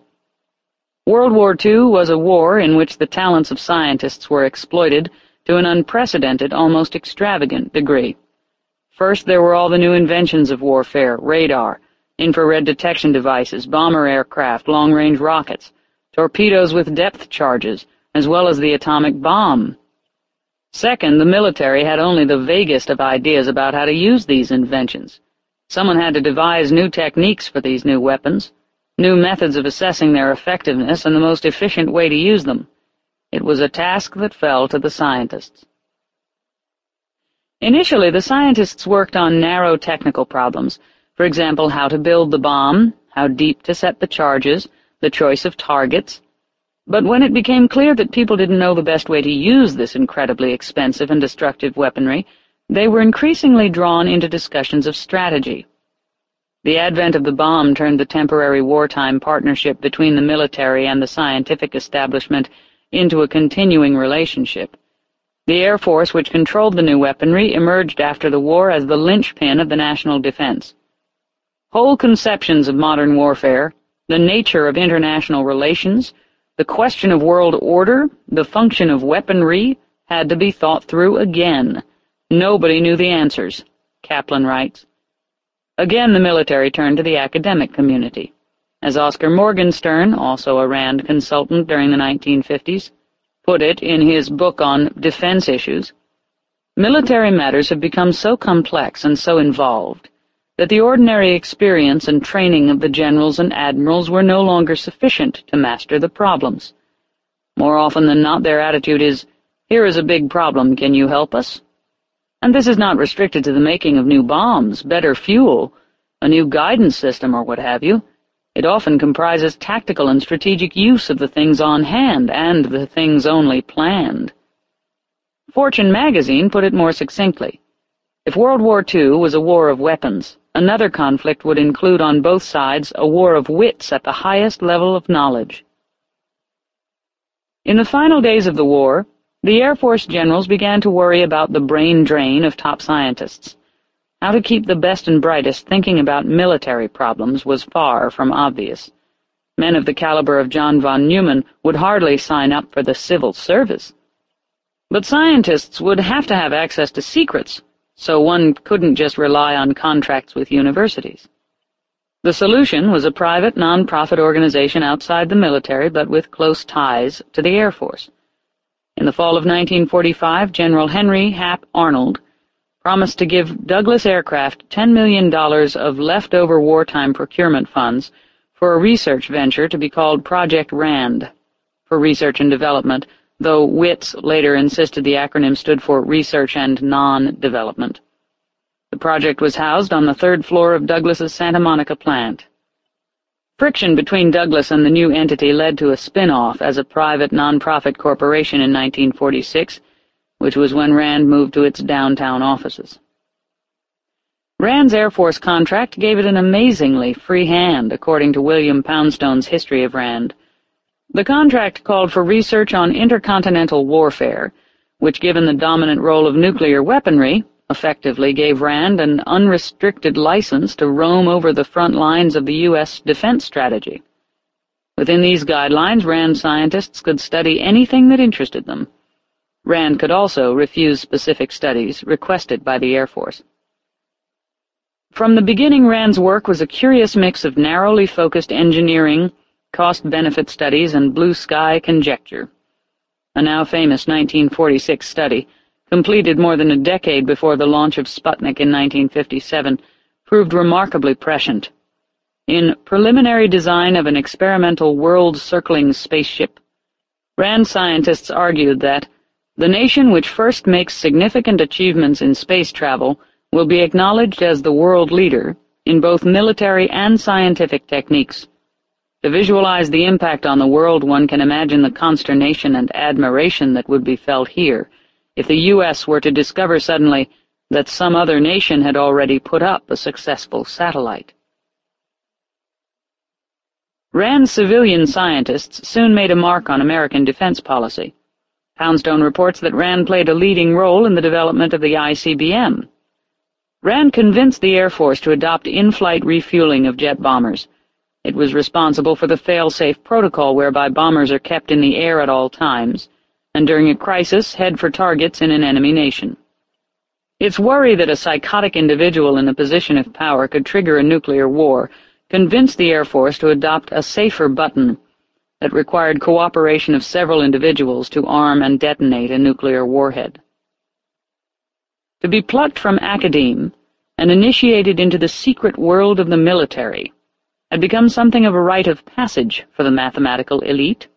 World War II was a war in which the talents of scientists were exploited to an unprecedented, almost extravagant degree. First, there were all the new inventions of warfare, radar, infrared detection devices, bomber aircraft, long-range rockets, torpedoes with depth charges, as well as the atomic bomb. Second, the military had only the vaguest of ideas about how to use these inventions. Someone had to devise new techniques for these new weapons, new methods of assessing their effectiveness and the most efficient way to use them. It was a task that fell to the scientists. Initially, the scientists worked on narrow technical problems, for example, how to build the bomb, how deep to set the charges, the choice of targets. But when it became clear that people didn't know the best way to use this incredibly expensive and destructive weaponry, they were increasingly drawn into discussions of strategy. The advent of the bomb turned the temporary wartime partnership between the military and the scientific establishment into a continuing relationship. The Air Force, which controlled the new weaponry, emerged after the war as the linchpin of the national defense. Whole conceptions of modern warfare, the nature of international relations, the question of world order, the function of weaponry, had to be thought through again, Nobody knew the answers, Kaplan writes. Again the military turned to the academic community. As Oscar Morgenstern, also a RAND consultant during the 1950s, put it in his book on defense issues, military matters have become so complex and so involved that the ordinary experience and training of the generals and admirals were no longer sufficient to master the problems. More often than not their attitude is, here is a big problem, can you help us? And this is not restricted to the making of new bombs, better fuel, a new guidance system, or what have you. It often comprises tactical and strategic use of the things on hand and the things only planned. Fortune magazine put it more succinctly. If World War II was a war of weapons, another conflict would include on both sides a war of wits at the highest level of knowledge. In the final days of the war, the Air Force generals began to worry about the brain drain of top scientists. How to keep the best and brightest thinking about military problems was far from obvious. Men of the caliber of John von Neumann would hardly sign up for the civil service. But scientists would have to have access to secrets, so one couldn't just rely on contracts with universities. The solution was a private, non-profit organization outside the military but with close ties to the Air Force. In the fall of 1945, General Henry Hap Arnold promised to give Douglas Aircraft $10 million of leftover wartime procurement funds for a research venture to be called Project RAND. for Research and Development, though WITS later insisted the acronym stood for Research and Non-Development. The project was housed on the third floor of Douglas's Santa Monica plant. Friction between Douglas and the new entity led to a spin-off as a private non-profit corporation in 1946, which was when RAND moved to its downtown offices. Rand's Air Force contract gave it an amazingly free hand, according to William Poundstone's History of RAND. The contract called for research on intercontinental warfare, which given the dominant role of nuclear weaponry, effectively gave Rand an unrestricted license to roam over the front lines of the U.S. defense strategy. Within these guidelines, Rand scientists could study anything that interested them. Rand could also refuse specific studies requested by the Air Force. From the beginning, Rand's work was a curious mix of narrowly focused engineering, cost-benefit studies, and blue-sky conjecture. A now famous 1946 study completed more than a decade before the launch of Sputnik in 1957, proved remarkably prescient. In Preliminary Design of an Experimental World-Circling Spaceship, RAND scientists argued that the nation which first makes significant achievements in space travel will be acknowledged as the world leader in both military and scientific techniques. To visualize the impact on the world, one can imagine the consternation and admiration that would be felt here if the U.S. were to discover suddenly that some other nation had already put up a successful satellite. Rand's civilian scientists soon made a mark on American defense policy. Poundstone reports that Rand played a leading role in the development of the ICBM. Rand convinced the Air Force to adopt in-flight refueling of jet bombers. It was responsible for the fail-safe protocol whereby bombers are kept in the air at all times, and during a crisis head for targets in an enemy nation. Its worry that a psychotic individual in a position of power could trigger a nuclear war convinced the Air Force to adopt a safer button that required cooperation of several individuals to arm and detonate a nuclear warhead. To be plucked from academe and initiated into the secret world of the military had become something of a rite of passage for the mathematical elite.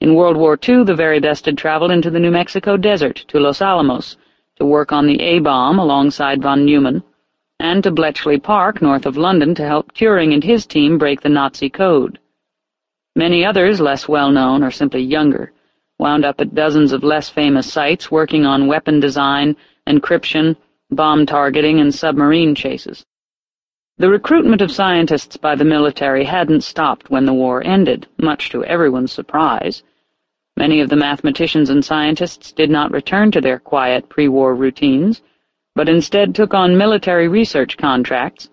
In World War II, the very best had traveled into the New Mexico desert to Los Alamos to work on the A-bomb alongside von Neumann, and to Bletchley Park, north of London, to help Turing and his team break the Nazi code. Many others, less well-known or simply younger, wound up at dozens of less famous sites working on weapon design, encryption, bomb targeting, and submarine chases. The recruitment of scientists by the military hadn't stopped when the war ended, much to everyone's surprise. Many of the mathematicians and scientists did not return to their quiet pre-war routines, but instead took on military research contracts,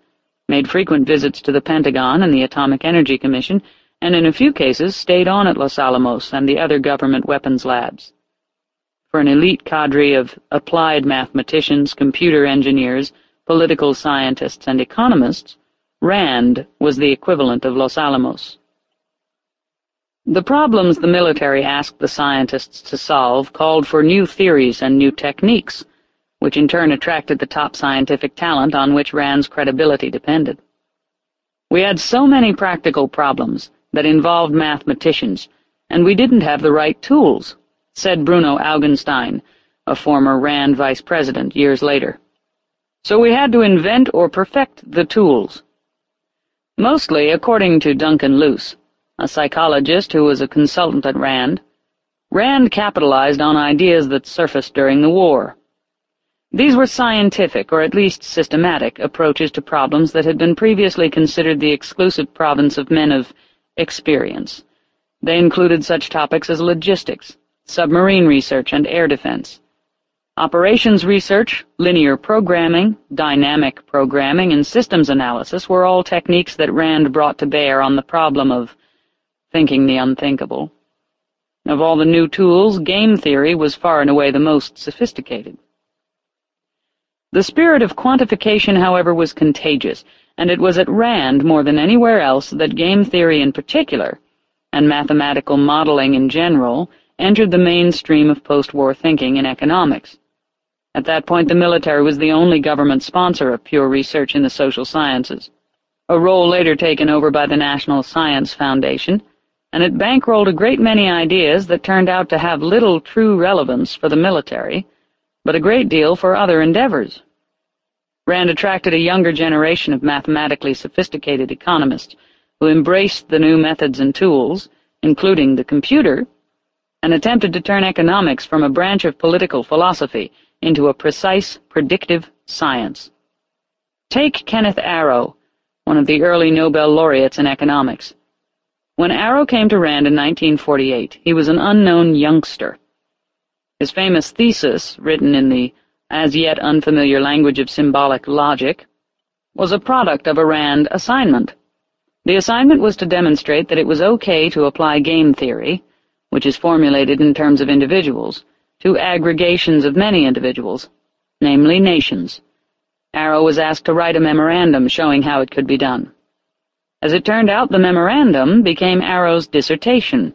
made frequent visits to the Pentagon and the Atomic Energy Commission, and in a few cases stayed on at Los Alamos and the other government weapons labs. For an elite cadre of applied mathematicians, computer engineers, political scientists, and economists, RAND was the equivalent of Los Alamos. The problems the military asked the scientists to solve called for new theories and new techniques, which in turn attracted the top scientific talent on which RAND's credibility depended. We had so many practical problems that involved mathematicians, and we didn't have the right tools, said Bruno Augenstein, a former RAND vice president, years later so we had to invent or perfect the tools. Mostly, according to Duncan Luce, a psychologist who was a consultant at RAND, RAND capitalized on ideas that surfaced during the war. These were scientific, or at least systematic, approaches to problems that had been previously considered the exclusive province of men of experience. They included such topics as logistics, submarine research, and air defense. Operations research, linear programming, dynamic programming, and systems analysis were all techniques that Rand brought to bear on the problem of thinking the unthinkable. Of all the new tools, game theory was far and away the most sophisticated. The spirit of quantification, however, was contagious, and it was at Rand more than anywhere else that game theory in particular, and mathematical modeling in general, entered the mainstream of post-war thinking in economics. At that point, the military was the only government sponsor of pure research in the social sciences, a role later taken over by the National Science Foundation, and it bankrolled a great many ideas that turned out to have little true relevance for the military, but a great deal for other endeavors. Rand attracted a younger generation of mathematically sophisticated economists who embraced the new methods and tools, including the computer, and attempted to turn economics from a branch of political philosophy into a precise, predictive science. Take Kenneth Arrow, one of the early Nobel laureates in economics. When Arrow came to Rand in 1948, he was an unknown youngster. His famous thesis, written in the as yet unfamiliar language of symbolic logic, was a product of a Rand assignment. The assignment was to demonstrate that it was okay to apply game theory, which is formulated in terms of individuals, to aggregations of many individuals, namely nations. Arrow was asked to write a memorandum showing how it could be done. As it turned out, the memorandum became Arrow's dissertation,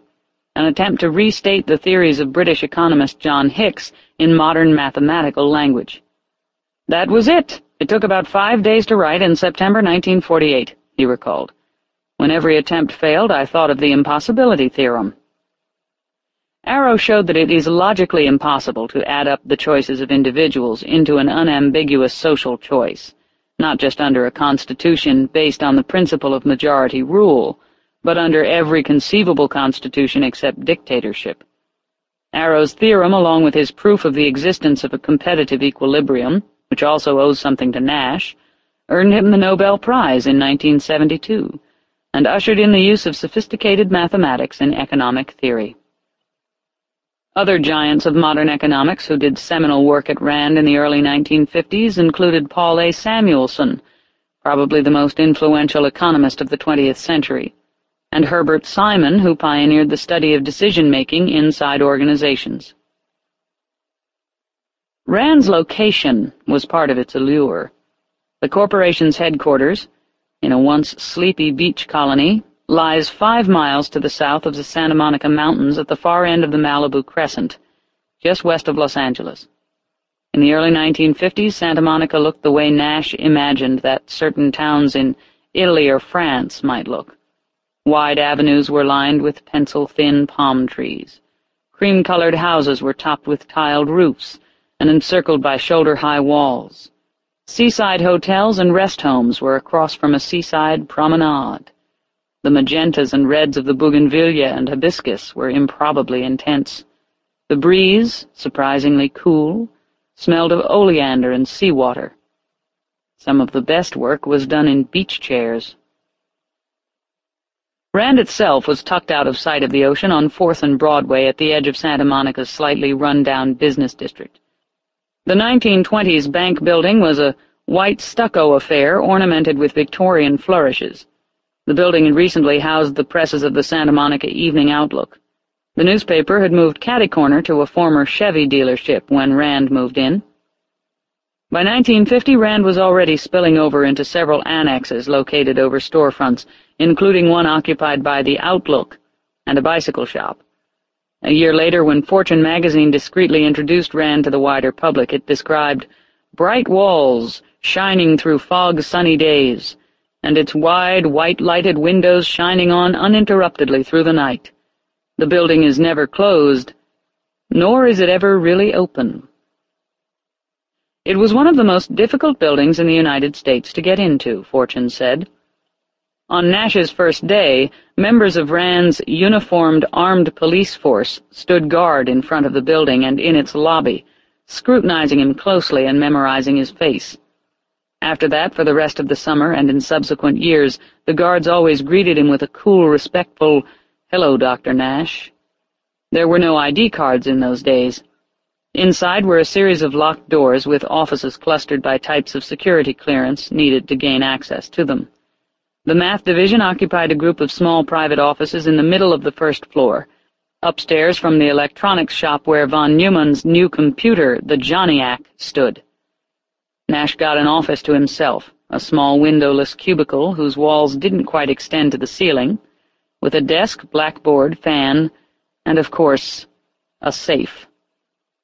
an attempt to restate the theories of British economist John Hicks in modern mathematical language. That was it. It took about five days to write in September 1948, he recalled. When every attempt failed, I thought of the impossibility theorem. Arrow showed that it is logically impossible to add up the choices of individuals into an unambiguous social choice not just under a constitution based on the principle of majority rule, but under every conceivable constitution except dictatorship. Arrow's theorem, along with his proof of the existence of a competitive equilibrium, which also owes something to Nash, earned him the Nobel Prize in 1972, and ushered in the use of sophisticated mathematics in economic theory. Other giants of modern economics who did seminal work at Rand in the early 1950s included Paul A. Samuelson, probably the most influential economist of the 20th century, and Herbert Simon, who pioneered the study of decision-making inside organizations. Rand's location was part of its allure. The corporation's headquarters, in a once sleepy beach colony, lies five miles to the south of the Santa Monica Mountains at the far end of the Malibu Crescent, just west of Los Angeles. In the early 1950s, Santa Monica looked the way Nash imagined that certain towns in Italy or France might look. Wide avenues were lined with pencil-thin palm trees. Cream-colored houses were topped with tiled roofs and encircled by shoulder-high walls. Seaside hotels and rest homes were across from a seaside promenade. The magentas and reds of the bougainvillea and hibiscus were improbably intense. The breeze, surprisingly cool, smelled of oleander and seawater. Some of the best work was done in beach chairs. Rand itself was tucked out of sight of the ocean on 4th and Broadway at the edge of Santa Monica's slightly run-down business district. The 1920s bank building was a white stucco affair ornamented with Victorian flourishes. The building had recently housed the presses of the Santa Monica Evening Outlook. The newspaper had moved catty-corner to a former Chevy dealership when Rand moved in. By 1950, Rand was already spilling over into several annexes located over storefronts, including one occupied by the Outlook and a bicycle shop. A year later, when Fortune magazine discreetly introduced Rand to the wider public, it described bright walls shining through fog-sunny days, and its wide, white-lighted windows shining on uninterruptedly through the night. The building is never closed, nor is it ever really open. It was one of the most difficult buildings in the United States to get into, Fortune said. On Nash's first day, members of Rand's uniformed armed police force stood guard in front of the building and in its lobby, scrutinizing him closely and memorizing his face. After that, for the rest of the summer and in subsequent years, the guards always greeted him with a cool, respectful, Hello, Dr. Nash. There were no ID cards in those days. Inside were a series of locked doors with offices clustered by types of security clearance needed to gain access to them. The math division occupied a group of small private offices in the middle of the first floor, upstairs from the electronics shop where von Neumann's new computer, the Johnniac, stood. Nash got an office to himself, a small windowless cubicle whose walls didn't quite extend to the ceiling, with a desk, blackboard, fan, and, of course, a safe.